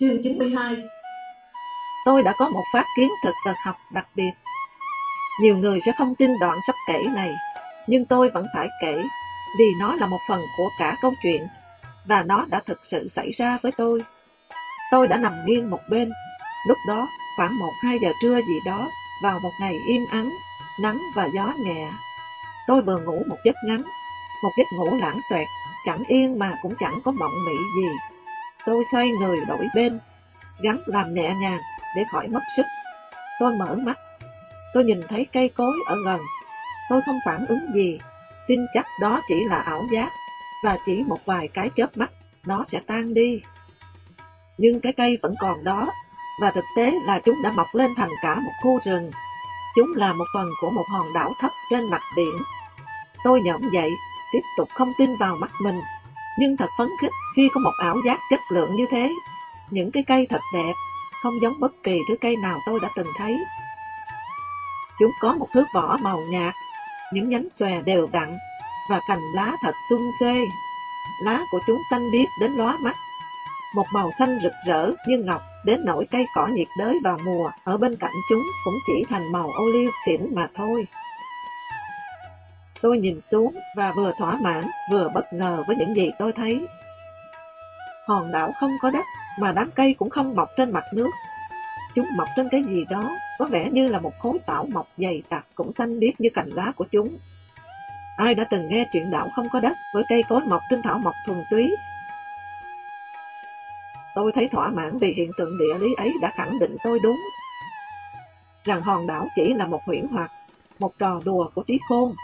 Chương 92 Tôi đã có một phát kiến thực vật học đặc biệt. Nhiều người sẽ không tin đoạn sắp kể này, nhưng tôi vẫn phải kể vì nó là một phần của cả câu chuyện và nó đã thực sự xảy ra với tôi. Tôi đã nằm nghiêng một bên, lúc đó khoảng 1-2 giờ trưa gì đó vào một ngày im ắng, nắng và gió nhẹ. Tôi vừa ngủ một giấc ngắn, một giấc ngủ lãng toẹt, chẳng yên mà cũng chẳng có mộng mị gì. Tôi xoay người đổi bên, gắn làm nhẹ nhàng để khỏi mất sức. Tôi mở mắt, tôi nhìn thấy cây cối ở gần. Tôi không phản ứng gì, tin chắc đó chỉ là ảo giác và chỉ một vài cái chớp mắt nó sẽ tan đi. Nhưng cái cây vẫn còn đó và thực tế là chúng đã mọc lên thành cả một khu rừng. Chúng là một phần của một hòn đảo thấp trên mặt biển. Tôi nhõm dậy, tiếp tục không tin vào mắt mình, nhưng thật phấn khích khi có một ảo giác chất lượng như thế. Những cái cây thật đẹp, không giống bất kỳ thứ cây nào tôi đã từng thấy. Chúng có một thứ vỏ màu nhạt, những nhánh xòe đều đặn và cành lá thật xung xuê. Lá của chúng xanh biếc đến lóa mắt, một màu xanh rực rỡ như ngọc đến nỗi cây cỏ nhiệt đới vào mùa ở bên cạnh chúng cũng chỉ thành màu olive xỉn mà thôi. Tôi nhìn xuống và vừa thỏa mãn vừa bất ngờ với những gì tôi thấy. Hòn đảo không có đất mà đám cây cũng không mọc trên mặt nước. Chúng mọc trên cái gì đó có vẻ như là một khối tảo mọc dày đặc cũng xanh biếc như cành lá của chúng. Ai đã từng nghe chuyện đảo không có đất với cây cối mọc trên thảo mộc thuần túy Tôi thấy thỏa mãn vì hiện tượng địa lý ấy đã khẳng định tôi đúng. Rằng hòn đảo chỉ là một huyễn hoặc, một trò đùa của trí khôn.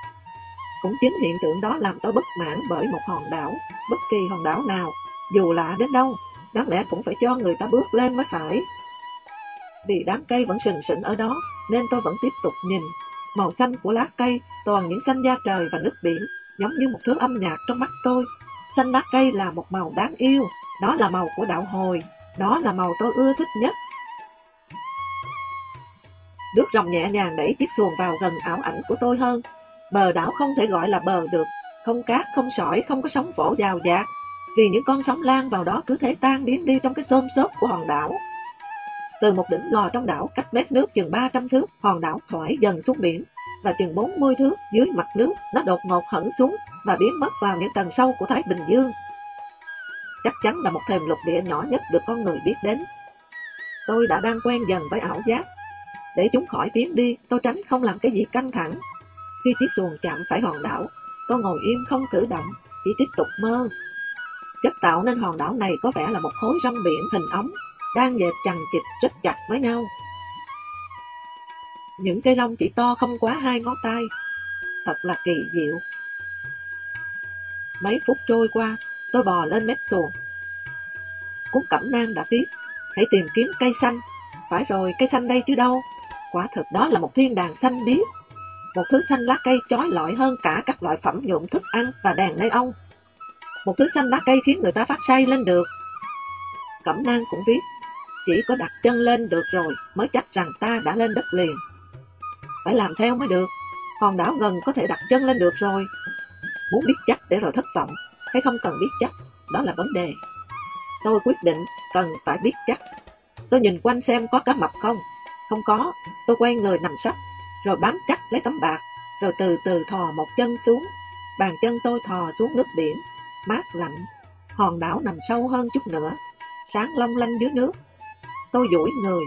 Cũng chính hiện tượng đó làm tôi bất mãn bởi một hòn đảo, bất kỳ hòn đảo nào, dù lạ đến đâu, đáng lẽ cũng phải cho người ta bước lên mới phải. Vì đám cây vẫn sừng sững ở đó, nên tôi vẫn tiếp tục nhìn. Màu xanh của lá cây toàn những xanh da trời và nước biển, giống như một thứ âm nhạc trong mắt tôi. Xanh lá cây là một màu đáng yêu, đó là màu của đạo hồi, đó là màu tôi ưa thích nhất. Nước rồng nhẹ nhàng đẩy chiếc xuồng vào gần ảo ảnh của tôi hơn. Bờ đảo không thể gọi là bờ được, không cát, không sỏi, không có sóng vỗ dào dạt, vì những con sóng lan vào đó cứ thể tan biến đi trong cái xôm xốp của hòn đảo. Từ một đỉnh gò trong đảo cách mét nước chừng 300 thước, hòn đảo thoải dần xuống biển, và chừng 40 thước dưới mặt nước, nó đột ngột hẳn xuống và biến mất vào những tầng sâu của Thái Bình Dương chắc chắn là một thềm lục địa nhỏ nhất được con người biết đến. Tôi đã đang quen dần với ảo giác. Để chúng khỏi biến đi, tôi tránh không làm cái gì căng thẳng. Khi chiếc xuồng chạm phải hòn đảo, tôi ngồi im không cử động, chỉ tiếp tục mơ. Chất tạo nên hòn đảo này có vẻ là một khối rong biển hình ống, đang dệt chằng chịt rất chặt với nhau. Những cây rong chỉ to không quá hai ngón tay, thật là kỳ diệu. Mấy phút trôi qua, Tôi bò lên mép xuồng. Cuốn cẩm nang đã viết, hãy tìm kiếm cây xanh. Phải rồi, cây xanh đây chứ đâu. Quả thực đó là một thiên đàng xanh biếc. Một thứ xanh lá cây chói lọi hơn cả các loại phẩm dụng thức ăn và đèn nơi ông. Một thứ xanh lá cây khiến người ta phát say lên được. Cẩm nang cũng viết, chỉ có đặt chân lên được rồi mới chắc rằng ta đã lên đất liền. Phải làm theo mới được, hòn đảo gần có thể đặt chân lên được rồi. Muốn biết chắc để rồi thất vọng hay không cần biết chắc, đó là vấn đề. Tôi quyết định cần phải biết chắc. Tôi nhìn quanh xem có cá mập không. Không có, tôi quay người nằm sấp, rồi bám chắc lấy tấm bạc, rồi từ từ thò một chân xuống. Bàn chân tôi thò xuống nước biển, mát lạnh. Hòn đảo nằm sâu hơn chút nữa, sáng long lanh dưới nước. Tôi duỗi người,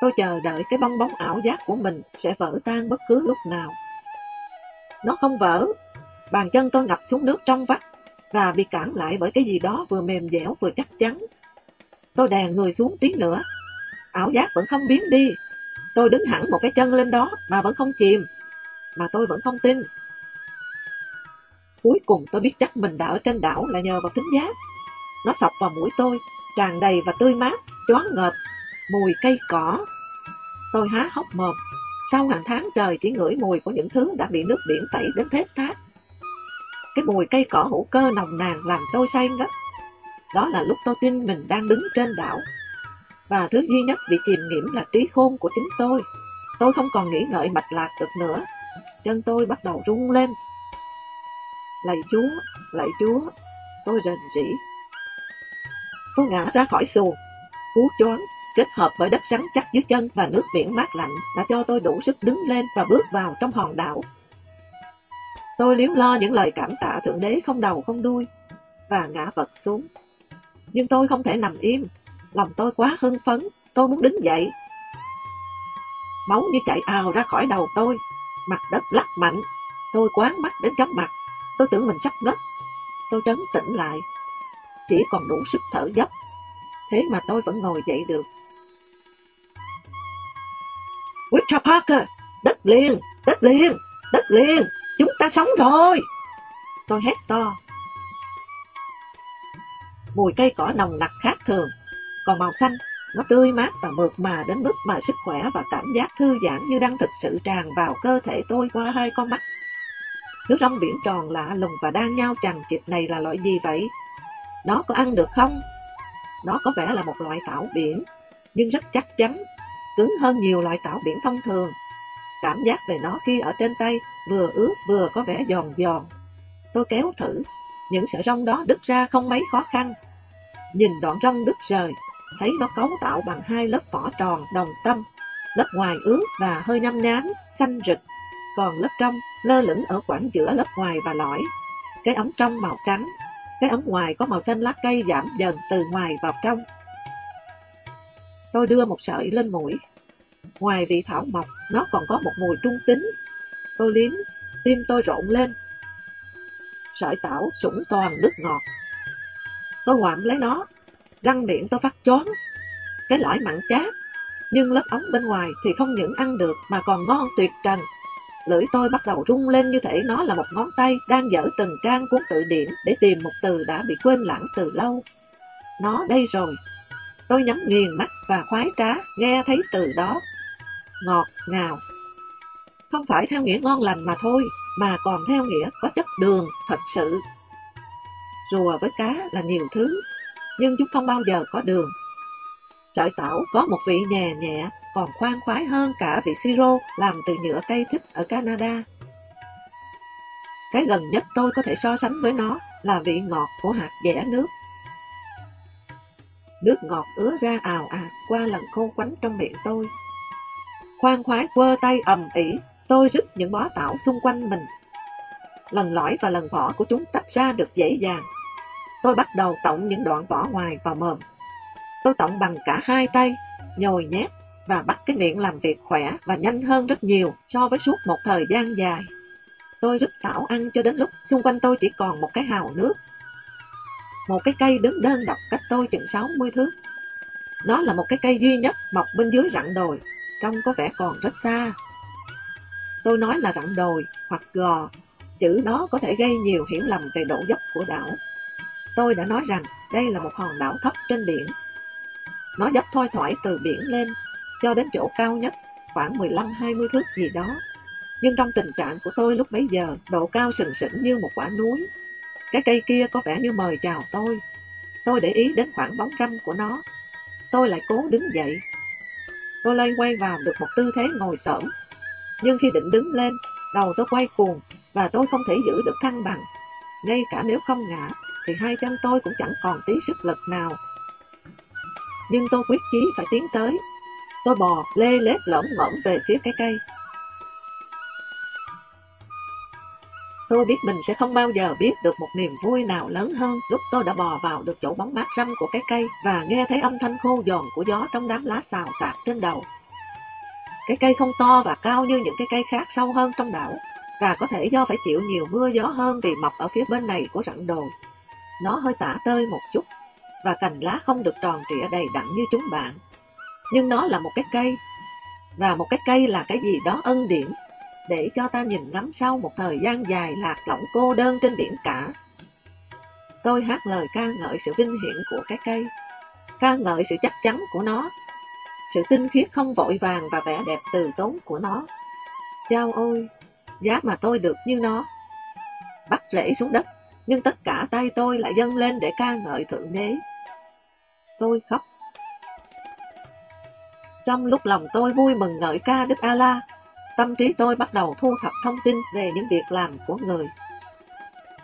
tôi chờ đợi cái bong bóng ảo giác của mình sẽ vỡ tan bất cứ lúc nào. Nó không vỡ, bàn chân tôi ngập xuống nước trong vắt, và bị cản lại bởi cái gì đó vừa mềm dẻo vừa chắc chắn. Tôi đè người xuống tí nữa, ảo giác vẫn không biến đi. Tôi đứng hẳn một cái chân lên đó mà vẫn không chìm, mà tôi vẫn không tin. Cuối cùng tôi biết chắc mình đã ở trên đảo là nhờ vào tính giác. Nó sọc vào mũi tôi, tràn đầy và tươi mát, choáng ngợp, mùi cây cỏ. Tôi há hốc mồm, sau hàng tháng trời chỉ ngửi mùi của những thứ đã bị nước biển tẩy đến thết thát. Cái mùi cây cỏ hữu cơ nồng nàn làm tôi say ngất. Đó là lúc tôi tin mình đang đứng trên đảo. Và thứ duy nhất bị chìm nghiệm là trí khôn của chính tôi. Tôi không còn nghĩ ngợi mạch lạc được nữa. Chân tôi bắt đầu rung lên. Lạy Chúa, lạy Chúa, tôi rền rỉ. Tôi ngã ra khỏi xuồng. cú choáng kết hợp với đất rắn chắc dưới chân và nước biển mát lạnh đã cho tôi đủ sức đứng lên và bước vào trong hòn đảo. Tôi liếu lo những lời cảm tạ Thượng Đế không đầu không đuôi và ngã vật xuống. Nhưng tôi không thể nằm im, lòng tôi quá hưng phấn, tôi muốn đứng dậy. Máu như chạy ào ra khỏi đầu tôi, mặt đất lắc mạnh, tôi quán mắt đến chóng mặt, tôi tưởng mình sắp ngất. Tôi trấn tĩnh lại, chỉ còn đủ sức thở dốc, thế mà tôi vẫn ngồi dậy được. Richard Parker, đất liền, đất liền, đất liền, chúng ta sống rồi. Tôi hét to. Mùi cây cỏ nồng nặc khác thường, còn màu xanh, nó tươi mát và mượt mà đến mức mà sức khỏe và cảm giác thư giãn như đang thực sự tràn vào cơ thể tôi qua hai con mắt. nước rong biển tròn lạ lùng và đang nhau chằng chịt này là loại gì vậy? Nó có ăn được không? Nó có vẻ là một loại tảo biển, nhưng rất chắc chắn cứng hơn nhiều loại tảo biển thông thường. Cảm giác về nó khi ở trên tay vừa ướt vừa có vẻ giòn giòn. Tôi kéo thử, những sợi rong đó đứt ra không mấy khó khăn. Nhìn đoạn rong đứt rời, thấy nó cấu tạo bằng hai lớp vỏ tròn đồng tâm, lớp ngoài ướt và hơi nhăm nhám, xanh rực, còn lớp trong lơ lửng ở khoảng giữa lớp ngoài và lõi. Cái ống trong màu trắng, cái ống ngoài có màu xanh lá cây giảm dần từ ngoài vào trong. Tôi đưa một sợi lên mũi. Ngoài vị thảo mộc, nó còn có một mùi trung tính. Tôi liếm, tim tôi rộn lên. Sợi tảo sủng toàn nước ngọt. Tôi hoạm lấy nó, răng miệng tôi phát chón. Cái lõi mặn chát, nhưng lớp ống bên ngoài thì không những ăn được mà còn ngon tuyệt trần. Lưỡi tôi bắt đầu rung lên như thể nó là một ngón tay đang dở từng trang cuốn tự điển để tìm một từ đã bị quên lãng từ lâu. Nó đây rồi, Tôi nhắm nghiền mắt và khoái trá nghe thấy từ đó. Ngọt ngào. Không phải theo nghĩa ngon lành mà thôi, mà còn theo nghĩa có chất đường thật sự. Rùa với cá là nhiều thứ, nhưng chúng không bao giờ có đường. Sợi tảo có một vị nhẹ nhẹ, còn khoan khoái hơn cả vị siro làm từ nhựa cây thích ở Canada. Cái gần nhất tôi có thể so sánh với nó là vị ngọt của hạt dẻ nước. Nước ngọt ứa ra ào ạt qua lần khô quánh trong miệng tôi. Khoan khoái quơ tay ầm ỉ, tôi rứt những bó tảo xung quanh mình. Lần lõi và lần vỏ của chúng tách ra được dễ dàng. Tôi bắt đầu tổng những đoạn vỏ ngoài vào mồm. Tôi tổng bằng cả hai tay, nhồi nhét và bắt cái miệng làm việc khỏe và nhanh hơn rất nhiều so với suốt một thời gian dài. Tôi rất tảo ăn cho đến lúc xung quanh tôi chỉ còn một cái hào nước một cái cây đứng đơn độc cách tôi chừng 60 thước. Nó là một cái cây duy nhất mọc bên dưới rặng đồi, trông có vẻ còn rất xa. Tôi nói là rặng đồi hoặc gò, chữ đó có thể gây nhiều hiểu lầm về độ dốc của đảo. Tôi đã nói rằng đây là một hòn đảo thấp trên biển. Nó dốc thoi thoải từ biển lên, cho đến chỗ cao nhất, khoảng 15-20 thước gì đó. Nhưng trong tình trạng của tôi lúc bấy giờ, độ cao sừng sững như một quả núi, cái cây kia có vẻ như mời chào tôi. Tôi để ý đến khoảng bóng râm của nó. Tôi lại cố đứng dậy. Tôi lây quay vào được một tư thế ngồi sởm. Nhưng khi định đứng lên, đầu tôi quay cuồng và tôi không thể giữ được thăng bằng. Ngay cả nếu không ngã, thì hai chân tôi cũng chẳng còn tí sức lực nào. Nhưng tôi quyết chí phải tiến tới. Tôi bò lê lết lỏng ngõm về phía cái cây. Tôi biết mình sẽ không bao giờ biết được một niềm vui nào lớn hơn lúc tôi đã bò vào được chỗ bóng mát râm của cái cây và nghe thấy âm thanh khô dồn của gió trong đám lá xào xạc trên đầu. Cái cây không to và cao như những cái cây khác sâu hơn trong đảo và có thể do phải chịu nhiều mưa gió hơn vì mọc ở phía bên này của rặng đồi. Nó hơi tả tơi một chút và cành lá không được tròn trịa đầy đặn như chúng bạn. Nhưng nó là một cái cây và một cái cây là cái gì đó ân điển để cho ta nhìn ngắm sau một thời gian dài lạc lõng cô đơn trên biển cả. Tôi hát lời ca ngợi sự vinh hiển của cái cây, ca ngợi sự chắc chắn của nó, sự tinh khiết không vội vàng và vẻ đẹp từ tốn của nó. Chao ôi, giá mà tôi được như nó. Bắt rễ xuống đất, nhưng tất cả tay tôi lại dâng lên để ca ngợi Thượng Đế. Tôi khóc. Trong lúc lòng tôi vui mừng ngợi ca Đức A-la, Tâm trí tôi bắt đầu thu thập thông tin về những việc làm của người.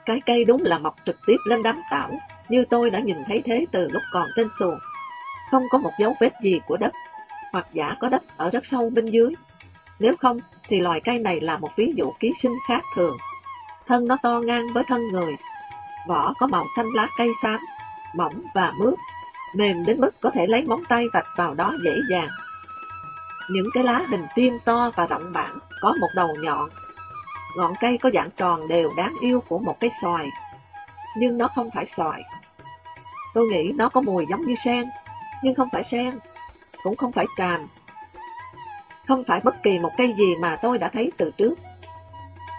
Cái cây đúng là mọc trực tiếp lên đám tảo, như tôi đã nhìn thấy thế từ lúc còn trên xuồng. không có một dấu vết gì của đất, hoặc giả có đất ở rất sâu bên dưới. Nếu không, thì loài cây này là một ví dụ ký sinh khác thường. Thân nó to ngang với thân người, vỏ có màu xanh lá cây xám, mỏng và mướt, mềm đến mức có thể lấy móng tay vạch vào đó dễ dàng. Những cái lá hình tim to và rộng bản, có một đầu nhọn. Ngọn cây có dạng tròn đều đáng yêu của một cái xoài, nhưng nó không phải xoài. Tôi nghĩ nó có mùi giống như sen, nhưng không phải sen, cũng không phải tràm. Không phải bất kỳ một cây gì mà tôi đã thấy từ trước.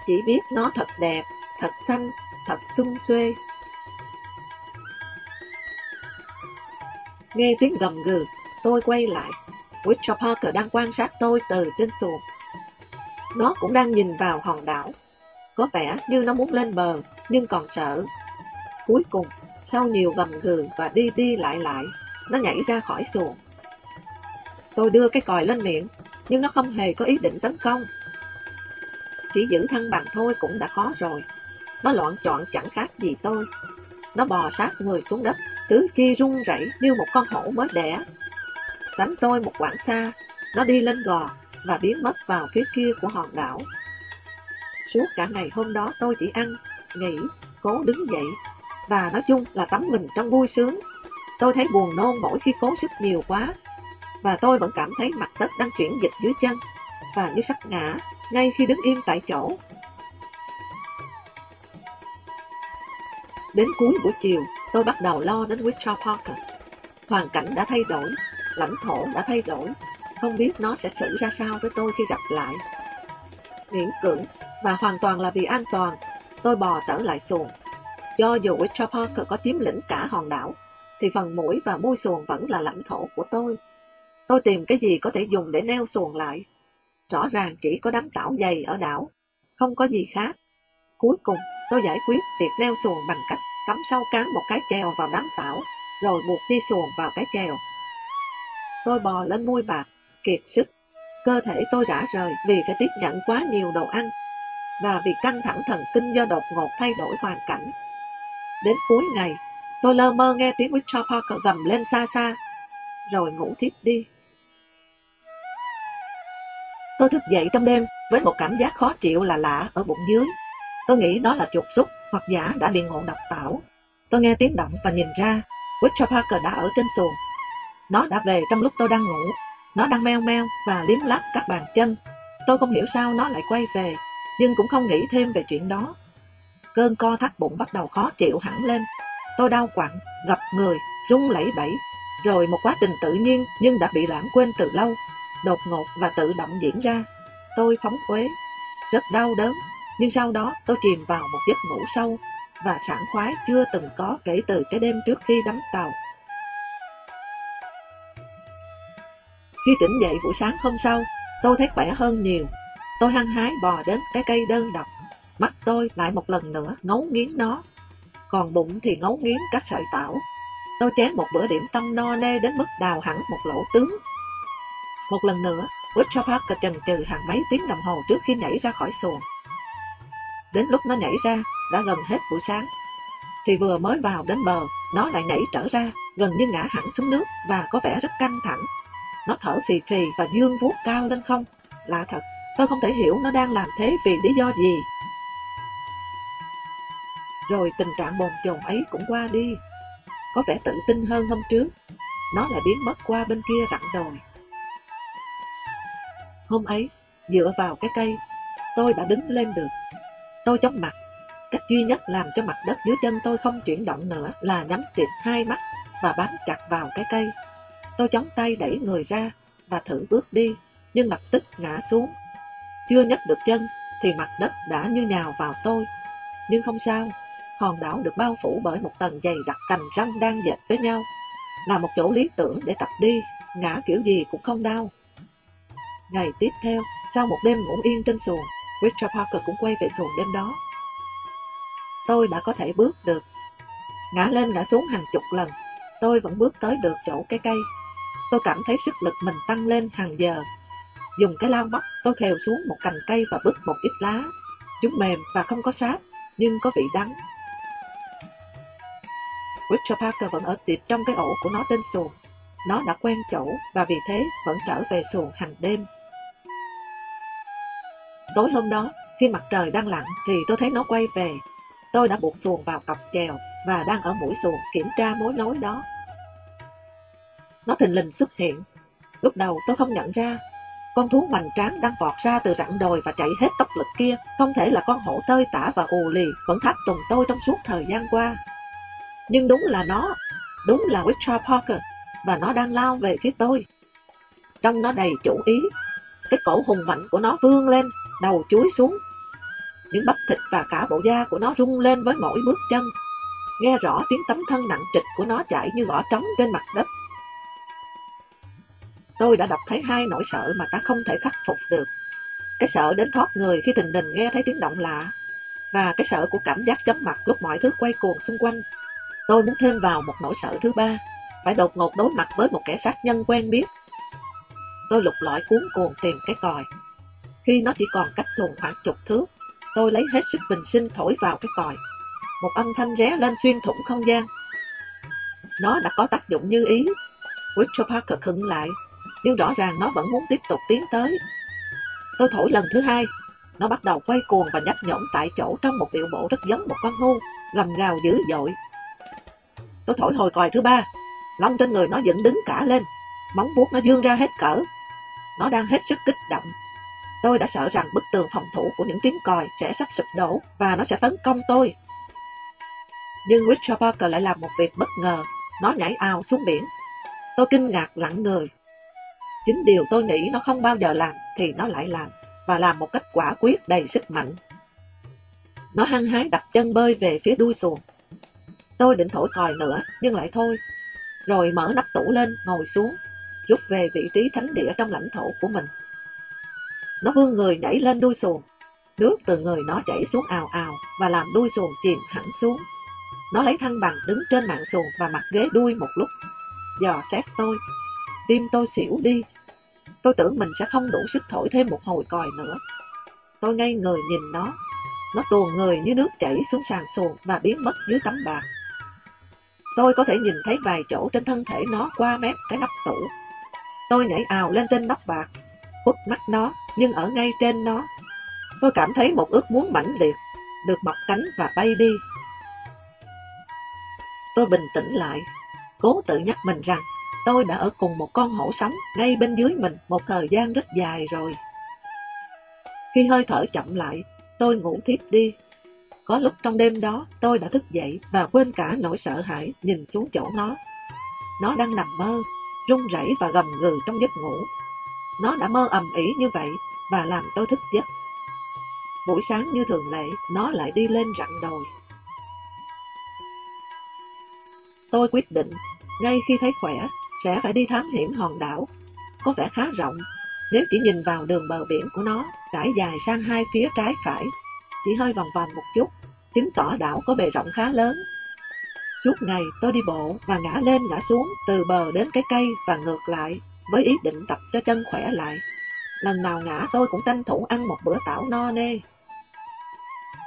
Chỉ biết nó thật đẹp, thật xanh, thật xung xuê. Nghe tiếng gầm gừ, tôi quay lại. Richard Parker đang quan sát tôi từ trên xuồng. Nó cũng đang nhìn vào hòn đảo. Có vẻ như nó muốn lên bờ, nhưng còn sợ. Cuối cùng, sau nhiều gầm gừ và đi đi lại lại, nó nhảy ra khỏi xuồng. Tôi đưa cái còi lên miệng, nhưng nó không hề có ý định tấn công. Chỉ giữ thăng bằng thôi cũng đã khó rồi. Nó loạn chọn chẳng khác gì tôi. Nó bò sát người xuống đất, tứ chi rung rẩy như một con hổ mới đẻ. Đánh tôi một quãng xa, nó đi lên gò và biến mất vào phía kia của hòn đảo. Suốt cả ngày hôm đó tôi chỉ ăn, nghỉ, cố đứng dậy và nói chung là tắm mình trong vui sướng. Tôi thấy buồn nôn mỗi khi cố sức nhiều quá và tôi vẫn cảm thấy mặt đất đang chuyển dịch dưới chân và như sắp ngã ngay khi đứng im tại chỗ. Đến cuối buổi chiều, tôi bắt đầu lo đến Wichita Parker. Hoàn cảnh đã thay đổi, lãnh thổ đã thay đổi, không biết nó sẽ xử ra sao với tôi khi gặp lại. Miễn cưỡng và hoàn toàn là vì an toàn, tôi bò trở lại xuồng. Do dù Wichita Parker có chiếm lĩnh cả hòn đảo, thì phần mũi và môi xuồng vẫn là lãnh thổ của tôi. Tôi tìm cái gì có thể dùng để neo xuồng lại. Rõ ràng chỉ có đám tảo dày ở đảo, không có gì khác. Cuối cùng, tôi giải quyết việc neo xuồng bằng cách cắm sâu cán một cái chèo vào đám tảo, rồi buộc đi xuồng vào cái chèo. Tôi bò lên môi bạc, kiệt sức. Cơ thể tôi rã rời vì phải tiếp nhận quá nhiều đồ ăn và vì căng thẳng thần kinh do đột ngột thay đổi hoàn cảnh. Đến cuối ngày, tôi lơ mơ nghe tiếng Richard Parker gầm lên xa xa, rồi ngủ thiếp đi. Tôi thức dậy trong đêm với một cảm giác khó chịu là lạ ở bụng dưới. Tôi nghĩ đó là chuột rút hoặc giả đã bị ngộ độc tảo. Tôi nghe tiếng động và nhìn ra, Richard Parker đã ở trên xuồng. Nó đã về trong lúc tôi đang ngủ. Nó đang meo meo và liếm lắp các bàn chân. Tôi không hiểu sao nó lại quay về, nhưng cũng không nghĩ thêm về chuyện đó. Cơn co thắt bụng bắt đầu khó chịu hẳn lên. Tôi đau quặn, gập người, rung lẩy bẩy. Rồi một quá trình tự nhiên nhưng đã bị lãng quên từ lâu, đột ngột và tự động diễn ra. Tôi phóng quế, rất đau đớn, nhưng sau đó tôi chìm vào một giấc ngủ sâu và sảng khoái chưa từng có kể từ cái đêm trước khi đắm tàu. Khi tỉnh dậy buổi sáng hôm sau, tôi thấy khỏe hơn nhiều. Tôi hăng hái bò đến cái cây đơn độc. Mắt tôi lại một lần nữa ngấu nghiến nó. Còn bụng thì ngấu nghiến các sợi tảo. Tôi chén một bữa điểm tâm no nê đến mức đào hẳn một lỗ tướng. Một lần nữa, Richard Parker chần chừ hàng mấy tiếng đồng hồ trước khi nhảy ra khỏi xuồng. Đến lúc nó nhảy ra, đã gần hết buổi sáng. Thì vừa mới vào đến bờ, nó lại nhảy trở ra, gần như ngã hẳn xuống nước và có vẻ rất căng thẳng. Nó thở phì phì và dương vuốt cao lên không. Lạ thật, tôi không thể hiểu nó đang làm thế vì lý do gì. Rồi tình trạng bồn chồn ấy cũng qua đi. Có vẻ tự tin hơn hôm trước. Nó lại biến mất qua bên kia rặng đồi. Hôm ấy, dựa vào cái cây, tôi đã đứng lên được. Tôi chống mặt. Cách duy nhất làm cho mặt đất dưới chân tôi không chuyển động nữa là nhắm tịt hai mắt và bám chặt vào cái cây. Tôi chống tay đẩy người ra và thử bước đi, nhưng lập tức ngã xuống. Chưa nhấc được chân thì mặt đất đã như nhào vào tôi. Nhưng không sao, hòn đảo được bao phủ bởi một tầng dày đặc cành răng đang dệt với nhau. Là một chỗ lý tưởng để tập đi, ngã kiểu gì cũng không đau. Ngày tiếp theo, sau một đêm ngủ yên trên xuồng, Richard Parker cũng quay về xuồng đêm đó. Tôi đã có thể bước được. Ngã lên ngã xuống hàng chục lần, tôi vẫn bước tới được chỗ cái cây. Tôi cảm thấy sức lực mình tăng lên hàng giờ. Dùng cái lao bóc, tôi khều xuống một cành cây và bứt một ít lá. Chúng mềm và không có sáp, nhưng có vị đắng. Richard Parker vẫn ở tiệt trong cái ổ của nó trên xuồng. nó đã quen chỗ và vì thế vẫn trở về xuồng hàng đêm. Tối hôm đó, khi mặt trời đang lặn thì tôi thấy nó quay về. Tôi đã buộc xuồng vào cọc chèo và đang ở mũi xuồng kiểm tra mối nối đó. Nó thình lình xuất hiện. Lúc đầu tôi không nhận ra. Con thú hoành tráng đang vọt ra từ rặng đồi và chạy hết tốc lực kia không thể là con hổ tơi tả và ù lì vẫn tháp tùng tôi trong suốt thời gian qua. Nhưng đúng là nó, đúng là Richard Parker và nó đang lao về phía tôi. Trong nó đầy chủ ý, cái cổ hùng mạnh của nó vươn lên, đầu chuối xuống. Những bắp thịt và cả bộ da của nó rung lên với mỗi bước chân. Nghe rõ tiếng tấm thân nặng trịch của nó chạy như gõ trống trên mặt đất. Tôi đã đọc thấy hai nỗi sợ mà ta không thể khắc phục được. Cái sợ đến thoát người khi thình đình nghe thấy tiếng động lạ, và cái sợ của cảm giác chóng mặt lúc mọi thứ quay cuồng xung quanh. Tôi muốn thêm vào một nỗi sợ thứ ba, phải đột ngột đối mặt với một kẻ sát nhân quen biết. Tôi lục lọi cuốn cuồng tìm cái còi. Khi nó chỉ còn cách xuồng khoảng chục thước, tôi lấy hết sức bình sinh thổi vào cái còi. Một âm thanh ré lên xuyên thủng không gian. Nó đã có tác dụng như ý. Richard Parker khựng lại, nhưng rõ ràng nó vẫn muốn tiếp tục tiến tới. Tôi thổi lần thứ hai, nó bắt đầu quay cuồng và nhấp nhổm tại chỗ trong một điệu bộ rất giống một con hưu, gầm gào dữ dội. Tôi thổi hồi còi thứ ba, lông trên người nó dựng đứng cả lên, móng vuốt nó dương ra hết cỡ. Nó đang hết sức kích động. Tôi đã sợ rằng bức tường phòng thủ của những tiếng còi sẽ sắp sụp đổ và nó sẽ tấn công tôi. Nhưng Richard Parker lại làm một việc bất ngờ. Nó nhảy ao xuống biển. Tôi kinh ngạc lặng người. Chính điều tôi nghĩ nó không bao giờ làm thì nó lại làm, và làm một cách quả quyết đầy sức mạnh. Nó hăng hái đặt chân bơi về phía đuôi xuồng. Tôi định thổi còi nữa, nhưng lại thôi. Rồi mở nắp tủ lên, ngồi xuống, rút về vị trí thánh địa trong lãnh thổ của mình. Nó vươn người nhảy lên đuôi xuồng. Nước từ người nó chảy xuống ào ào và làm đuôi xuồng chìm hẳn xuống. Nó lấy thăng bằng đứng trên mạng xuồng và mặt ghế đuôi một lúc. Dò xét tôi. Tim tôi xỉu đi. Tôi tưởng mình sẽ không đủ sức thổi thêm một hồi còi nữa. Tôi ngây người nhìn nó. Nó tuồn người như nước chảy xuống sàn xuồng và biến mất dưới tấm bạc. Tôi có thể nhìn thấy vài chỗ trên thân thể nó qua mép cái nắp tủ. Tôi nhảy ào lên trên nóc bạc, khuất mắt nó, nhưng ở ngay trên nó. Tôi cảm thấy một ước muốn mãnh liệt, được mọc cánh và bay đi. Tôi bình tĩnh lại, cố tự nhắc mình rằng tôi đã ở cùng một con hổ sống ngay bên dưới mình một thời gian rất dài rồi. Khi hơi thở chậm lại, tôi ngủ thiếp đi. Có lúc trong đêm đó tôi đã thức dậy và quên cả nỗi sợ hãi nhìn xuống chỗ nó. Nó đang nằm mơ, run rẩy và gầm gừ trong giấc ngủ. Nó đã mơ ầm ĩ như vậy và làm tôi thức giấc. Buổi sáng như thường lệ, nó lại đi lên rặng đồi. Tôi quyết định, ngay khi thấy khỏe, sẽ phải đi thám hiểm hòn đảo. Có vẻ khá rộng, nếu chỉ nhìn vào đường bờ biển của nó, trải dài sang hai phía trái phải, chỉ hơi vòng vòng một chút, chứng tỏ đảo có bề rộng khá lớn Suốt ngày tôi đi bộ và ngã lên ngã xuống từ bờ đến cái cây và ngược lại với ý định tập cho chân khỏe lại. Lần nào ngã tôi cũng tranh thủ ăn một bữa tảo no nê.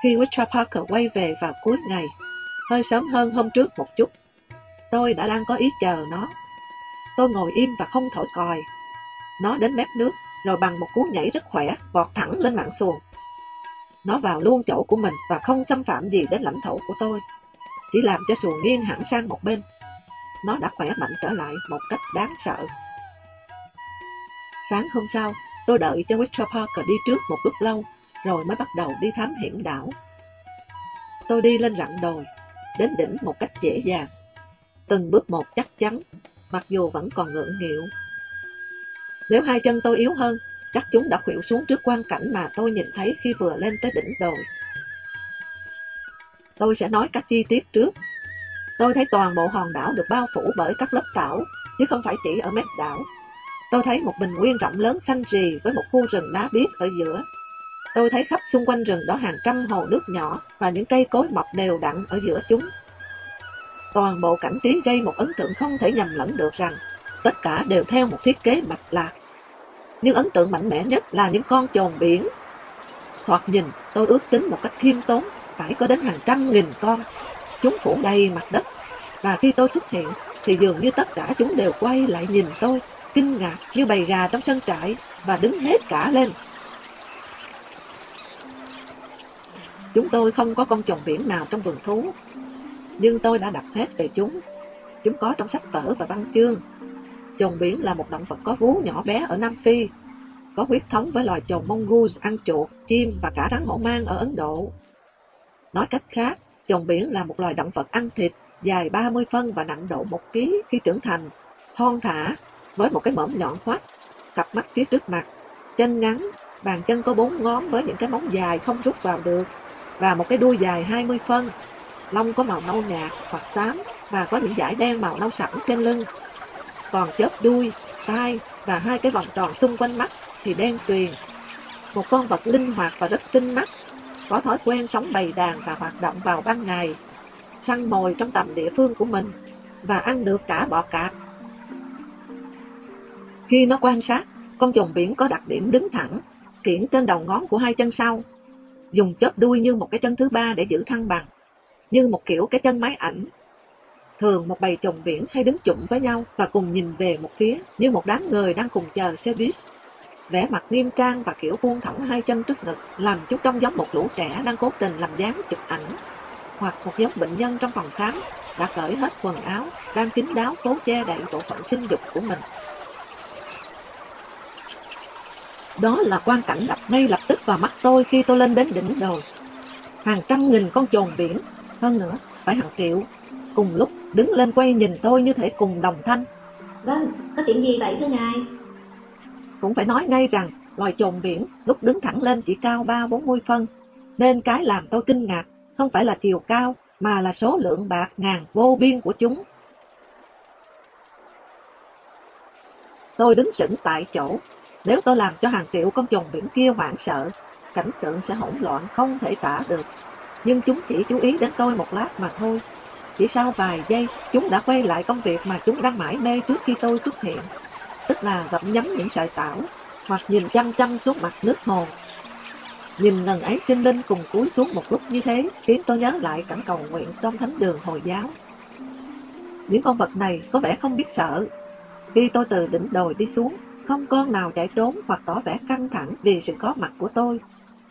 Khi Richard Parker quay về vào cuối ngày, hơi sớm hơn hôm trước một chút, tôi đã đang có ý chờ nó. Tôi ngồi im và không thổi còi. Nó đến mép nước, rồi bằng một cú nhảy rất khỏe, vọt thẳng lên mạng xuồng. Nó vào luôn chỗ của mình và không xâm phạm gì đến lãnh thổ của tôi chỉ làm cho xuồng nghiêng hẳn sang một bên. Nó đã khỏe mạnh trở lại một cách đáng sợ. Sáng hôm sau, tôi đợi cho Richard Parker đi trước một lúc lâu, rồi mới bắt đầu đi thám hiểm đảo. Tôi đi lên rặng đồi, đến đỉnh một cách dễ dàng. Từng bước một chắc chắn, mặc dù vẫn còn ngưỡng nghịu. Nếu hai chân tôi yếu hơn, chắc chúng đã khuỵu xuống trước quan cảnh mà tôi nhìn thấy khi vừa lên tới đỉnh đồi. Tôi sẽ nói các chi tiết trước. Tôi thấy toàn bộ hòn đảo được bao phủ bởi các lớp tảo, chứ không phải chỉ ở mép đảo. Tôi thấy một bình nguyên rộng lớn xanh rì với một khu rừng đá biếc ở giữa. Tôi thấy khắp xung quanh rừng đó hàng trăm hồ nước nhỏ và những cây cối mọc đều đặn ở giữa chúng. Toàn bộ cảnh trí gây một ấn tượng không thể nhầm lẫn được rằng tất cả đều theo một thiết kế mạch lạc. Nhưng ấn tượng mạnh mẽ nhất là những con chồn biển. Thoạt nhìn, tôi ước tính một cách khiêm tốn phải có đến hàng trăm nghìn con. Chúng phủ đầy mặt đất. Và khi tôi xuất hiện, thì dường như tất cả chúng đều quay lại nhìn tôi, kinh ngạc như bầy gà trong sân trại và đứng hết cả lên. Chúng tôi không có con trồn biển nào trong vườn thú, nhưng tôi đã đọc hết về chúng. Chúng có trong sách vở và văn chương. Trồn biển là một động vật có vú nhỏ bé ở Nam Phi, có huyết thống với loài trồn mongoose ăn chuột, chim và cả rắn hổ mang ở Ấn Độ. Nói cách khác, trồn biển là một loài động vật ăn thịt, dài 30 phân và nặng độ 1 kg khi trưởng thành, thon thả, với một cái mõm nhọn hoắt, cặp mắt phía trước mặt, chân ngắn, bàn chân có bốn ngón với những cái móng dài không rút vào được, và một cái đuôi dài 20 phân. Lông có màu nâu nhạt hoặc xám và có những dải đen màu nâu sẫm trên lưng. Còn chớp đuôi, tai và hai cái vòng tròn xung quanh mắt thì đen tuyền. Một con vật linh hoạt và rất tinh mắt, có thói quen sống bầy đàn và hoạt động vào ban ngày, săn mồi trong tầm địa phương của mình và ăn được cả bọ cạp. Khi nó quan sát, con trồn biển có đặc điểm đứng thẳng, kiển trên đầu ngón của hai chân sau, dùng chớp đuôi như một cái chân thứ ba để giữ thăng bằng, như một kiểu cái chân máy ảnh. Thường một bầy trồn biển hay đứng chụm với nhau và cùng nhìn về một phía như một đám người đang cùng chờ xe buýt vẻ mặt nghiêm trang và kiểu buông thõng hai chân trước ngực làm chúng trông giống một lũ trẻ đang cố tình làm dáng chụp ảnh. Hoặc một giống bệnh nhân trong phòng khám đã cởi hết quần áo đang kín đáo cố che đậy bộ phận sinh dục của mình. Đó là quan cảnh đập ngay lập tức vào mắt tôi khi tôi lên đến đỉnh đồi. Hàng trăm nghìn con trồn biển hơn nữa phải hàng triệu. Cùng lúc đứng lên quay nhìn tôi như thể cùng đồng thanh. Vâng có chuyện gì vậy thưa ngài? Cũng phải nói ngay rằng loài trồn biển lúc đứng thẳng lên chỉ cao ba bốn mươi phân, nên cái làm tôi kinh ngạc không phải là chiều cao mà là số lượng bạc ngàn vô biên của chúng. Tôi đứng sững tại chỗ, nếu tôi làm cho hàng triệu con trùng biển kia hoảng sợ, cảnh tượng sẽ hỗn loạn không thể tả được. Nhưng chúng chỉ chú ý đến tôi một lát mà thôi. Chỉ sau vài giây, chúng đã quay lại công việc mà chúng đang mãi mê trước khi tôi xuất hiện tức là gặm nhấm những sợi tảo, hoặc nhìn chăm chăm xuống mặt nước hồ. Nhìn lần ấy sinh linh cùng cúi xuống một lúc như thế, khiến tôi nhớ lại cảnh cầu nguyện trong thánh đường Hồi giáo. Những con vật này có vẻ không biết sợ. Khi tôi từ đỉnh đồi đi xuống, không con nào chạy trốn hoặc tỏ vẻ căng thẳng vì sự có mặt của tôi.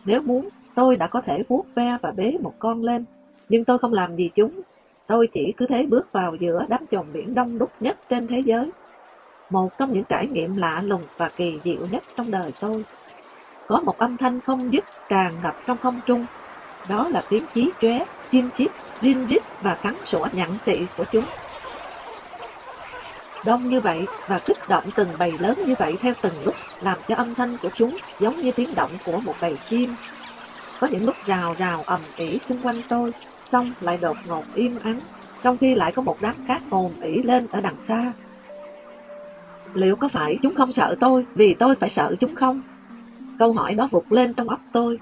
Nếu muốn, tôi đã có thể vuốt ve và bế một con lên, nhưng tôi không làm gì chúng. Tôi chỉ cứ thế bước vào giữa đám chồn biển đông đúc nhất trên thế giới một trong những trải nghiệm lạ lùng và kỳ diệu nhất trong đời tôi. Có một âm thanh không dứt tràn ngập trong không trung, đó là tiếng chí chóe, chim chip, rin rít và cắn sủa nhặn xị của chúng. Đông như vậy và kích động từng bầy lớn như vậy theo từng lúc làm cho âm thanh của chúng giống như tiếng động của một bầy chim. Có những lúc rào rào ầm ĩ xung quanh tôi, xong lại đột ngột im ắng, trong khi lại có một đám cát ồn ỉ lên ở đằng xa Liệu có phải chúng không sợ tôi vì tôi phải sợ chúng không? Câu hỏi đó vụt lên trong óc tôi,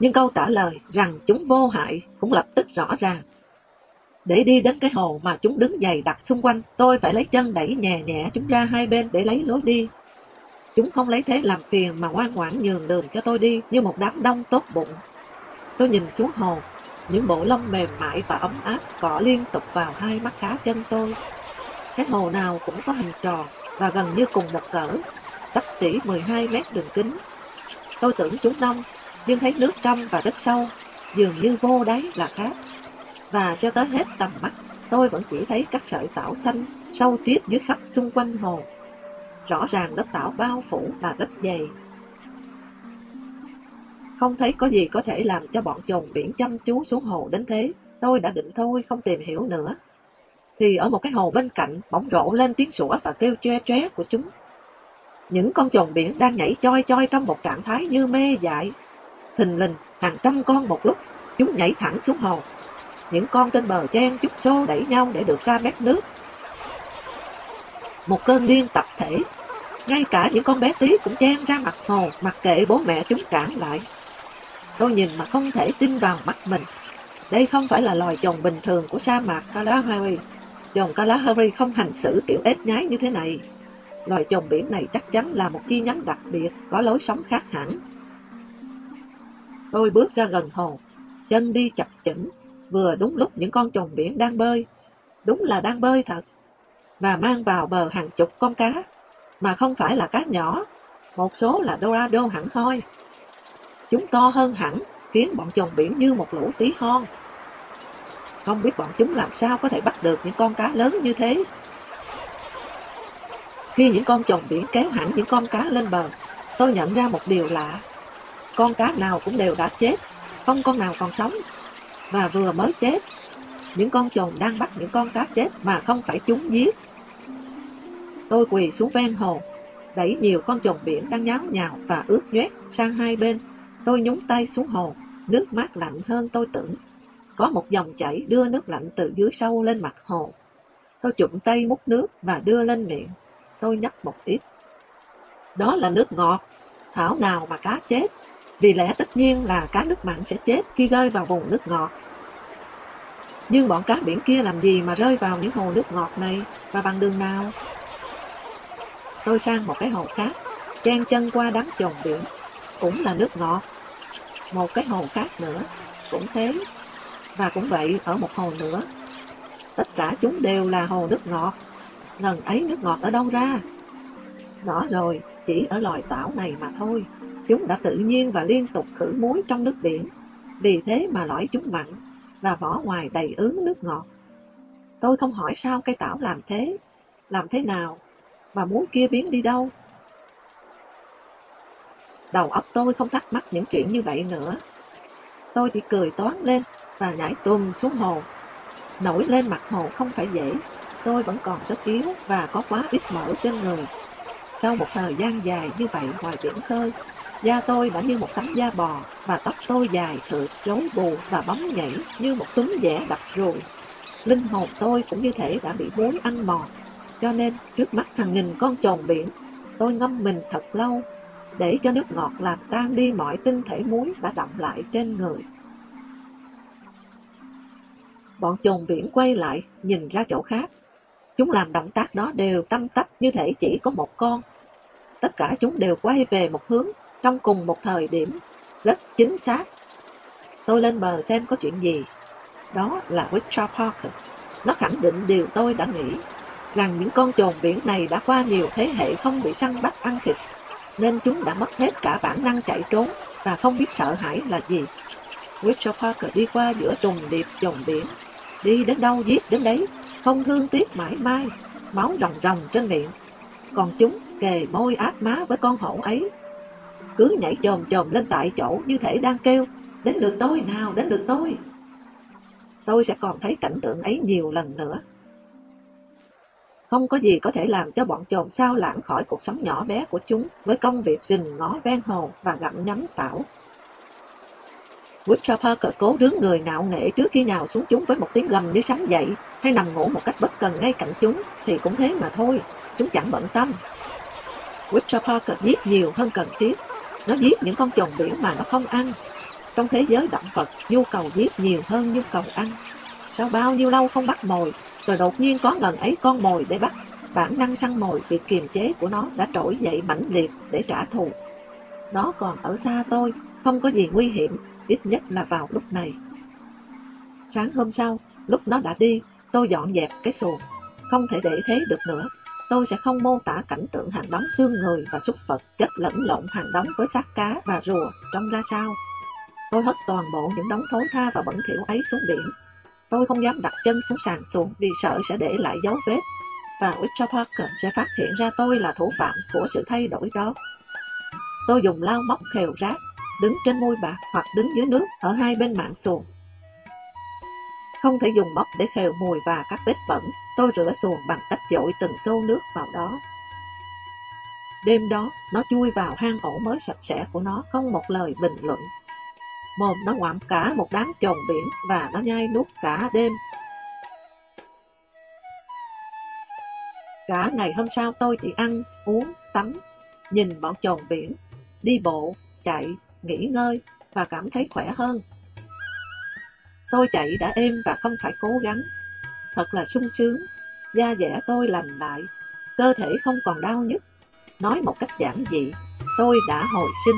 nhưng câu trả lời rằng chúng vô hại cũng lập tức rõ ràng. Để đi đến cái hồ mà chúng đứng dày đặt xung quanh, tôi phải lấy chân đẩy nhẹ nhẹ chúng ra hai bên để lấy lối đi. Chúng không lấy thế làm phiền mà ngoan ngoãn nhường đường cho tôi đi như một đám đông tốt bụng. Tôi nhìn xuống hồ, những bộ lông mềm mại và ấm áp cọ liên tục vào hai mắt cá chân tôi. Cái hồ nào cũng có hình tròn, và gần như cùng một cỡ, sắp xỉ 12 mét đường kính. Tôi tưởng chúng đông nhưng thấy nước trong và rất sâu, dường như vô đáy là khác. Và cho tới hết tầm mắt, tôi vẫn chỉ thấy các sợi tảo xanh sâu tiết dưới khắp xung quanh hồ. Rõ ràng đất tảo bao phủ là rất dày. Không thấy có gì có thể làm cho bọn trồn biển chăm chú xuống hồ đến thế. Tôi đã định thôi, không tìm hiểu nữa thì ở một cái hồ bên cạnh bỗng rộ lên tiếng sủa và kêu tre tre của chúng. Những con trồn biển đang nhảy choi choi trong một trạng thái như mê dại. Thình lình, hàng trăm con một lúc, chúng nhảy thẳng xuống hồ. Những con trên bờ chen chút xô đẩy nhau để được ra mét nước. Một cơn điên tập thể, ngay cả những con bé tí cũng chen ra mặt hồ, mặc kệ bố mẹ chúng cản lại. Tôi nhìn mà không thể tin vào mắt mình. Đây không phải là loài chồn bình thường của sa mạc Kalahari Dòng Kalahari không hành xử kiểu ếch nhái như thế này. Loài chồn biển này chắc chắn là một chi nhánh đặc biệt, có lối sống khác hẳn. Tôi bước ra gần hồ, chân đi chập chững, vừa đúng lúc những con trùng biển đang bơi. Đúng là đang bơi thật. và mang vào bờ hàng chục con cá, mà không phải là cá nhỏ, một số là dorado hẳn hoi. Chúng to hơn hẳn, khiến bọn chồn biển như một lũ tí hon. Không biết bọn chúng làm sao có thể bắt được những con cá lớn như thế. Khi những con chồn biển kéo hẳn những con cá lên bờ, tôi nhận ra một điều lạ. Con cá nào cũng đều đã chết, không con nào còn sống. Và vừa mới chết, những con trồn đang bắt những con cá chết mà không phải chúng giết. Tôi quỳ xuống ven hồ, đẩy nhiều con trồn biển đang nháo nhào và ướt nhoét sang hai bên. Tôi nhúng tay xuống hồ, nước mát lạnh hơn tôi tưởng. Có một dòng chảy đưa nước lạnh từ dưới sâu lên mặt hồ. Tôi chụm tay múc nước và đưa lên miệng. Tôi nhấp một ít. Đó là nước ngọt, thảo nào mà cá chết. Vì lẽ tất nhiên là cá nước mặn sẽ chết khi rơi vào vùng nước ngọt. Nhưng bọn cá biển kia làm gì mà rơi vào những hồ nước ngọt này và bằng đường nào? Tôi sang một cái hồ khác, chen chân qua đám chồng biển, cũng là nước ngọt. Một cái hồ khác nữa, cũng thế, và cũng vậy ở một hồ nữa. Tất cả chúng đều là hồ nước ngọt. Lần ấy nước ngọt ở đâu ra? Rõ rồi, chỉ ở loài tảo này mà thôi. Chúng đã tự nhiên và liên tục khử muối trong nước biển. Vì thế mà lõi chúng mặn và vỏ ngoài đầy ứ nước ngọt. Tôi không hỏi sao cây tảo làm thế, làm thế nào, và muối kia biến đi đâu. Đầu óc tôi không thắc mắc những chuyện như vậy nữa. Tôi chỉ cười toán lên và nhảy tùm xuống hồ. Nổi lên mặt hồ không phải dễ, tôi vẫn còn rất yếu và có quá ít mỡ trên người. Sau một thời gian dài như vậy ngoài biển khơi, da tôi đã như một tấm da bò và tóc tôi dài thượt, rối bù và bóng nhảy như một túm vẽ đập rồi Linh hồn tôi cũng như thể đã bị muối ăn mòn, cho nên trước mắt hàng nghìn con trồn biển, tôi ngâm mình thật lâu để cho nước ngọt làm tan đi mọi tinh thể muối đã đậm lại trên người. Bọn chồn biển quay lại, nhìn ra chỗ khác. Chúng làm động tác đó đều tâm tấp như thể chỉ có một con. Tất cả chúng đều quay về một hướng trong cùng một thời điểm, rất chính xác. Tôi lên bờ xem có chuyện gì. Đó là Richard Parker. Nó khẳng định điều tôi đã nghĩ, rằng những con trồn biển này đã qua nhiều thế hệ không bị săn bắt ăn thịt, nên chúng đã mất hết cả bản năng chạy trốn và không biết sợ hãi là gì. Richard Parker đi qua giữa trùng điệp chồn biển, đi đến đâu giết đến đấy, không thương tiếc mãi mai, máu ròng ròng trên miệng. Còn chúng kề môi áp má với con hổ ấy, cứ nhảy chồm chồm lên tại chỗ như thể đang kêu, đến lượt tôi nào, đến lượt tôi. Tôi sẽ còn thấy cảnh tượng ấy nhiều lần nữa. Không có gì có thể làm cho bọn chồn sao lãng khỏi cuộc sống nhỏ bé của chúng với công việc rình ngó ven hồ và gặm nhấm tảo. Richard Parker cố đứng người ngạo nghệ trước khi nhào xuống chúng với một tiếng gầm như sấm dậy, hay nằm ngủ một cách bất cần ngay cạnh chúng, thì cũng thế mà thôi, chúng chẳng bận tâm. Richard Parker giết nhiều hơn cần thiết. Nó giết những con chồn biển mà nó không ăn. Trong thế giới động vật, nhu cầu giết nhiều hơn nhu cầu ăn. Sau bao nhiêu lâu không bắt mồi, rồi đột nhiên có ngần ấy con mồi để bắt, bản năng săn mồi việc kiềm chế của nó đã trỗi dậy mãnh liệt để trả thù. Nó còn ở xa tôi, không có gì nguy hiểm, ít nhất là vào lúc này. Sáng hôm sau, lúc nó đã đi, tôi dọn dẹp cái xuồng. Không thể để thế được nữa. Tôi sẽ không mô tả cảnh tượng hàng đống xương người và súc vật chất lẫn lộn hàng đống với xác cá và rùa trông ra sao. Tôi hất toàn bộ những đống thối tha và bẩn thỉu ấy xuống biển. Tôi không dám đặt chân xuống sàn xuồng vì sợ sẽ để lại dấu vết, và Richard Parker sẽ phát hiện ra tôi là thủ phạm của sự thay đổi đó. Tôi dùng lau móc khều rác, đứng trên môi bạc hoặc đứng dưới nước ở hai bên mạng xuồng. Không thể dùng móc để khều mùi và các vết bẩn, tôi rửa xuồng bằng cách dội từng xô nước vào đó. Đêm đó, nó chui vào hang ổ mới sạch sẽ của nó không một lời bình luận. Mồm nó ngoạm cả một đám trồn biển và nó nhai nuốt cả đêm. Cả ngày hôm sau tôi chỉ ăn, uống, tắm, nhìn bọn trồn biển, đi bộ, chạy, nghỉ ngơi và cảm thấy khỏe hơn. Tôi chạy đã êm và không phải cố gắng. Thật là sung sướng, da dẻ tôi lành lại, cơ thể không còn đau nhức. Nói một cách giản dị, tôi đã hồi sinh.